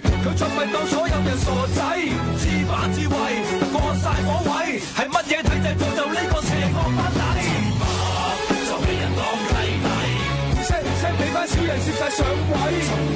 佢作弊当所有人傻仔，自把自为，过晒火位，系乜嘢体制造就呢个邪恶班底？自满就俾人当替罪，声声俾班小人摄晒上位。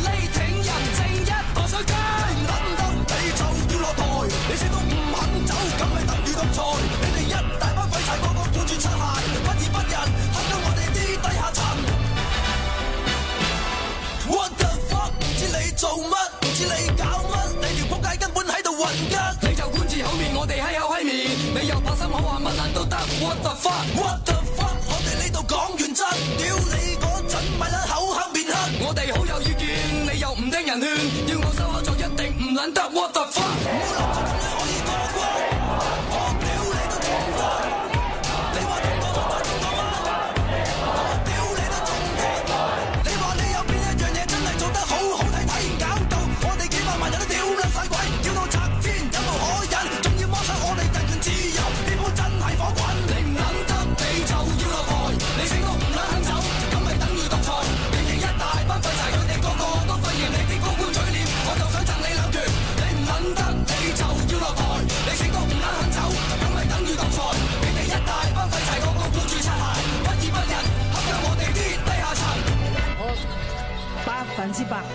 what the fuck！我哋呢度讲原则，屌你嗰阵咪谂口黑变黑，我哋好有意见，你又唔听人劝，要我收口就一定唔捻得，what the fuck！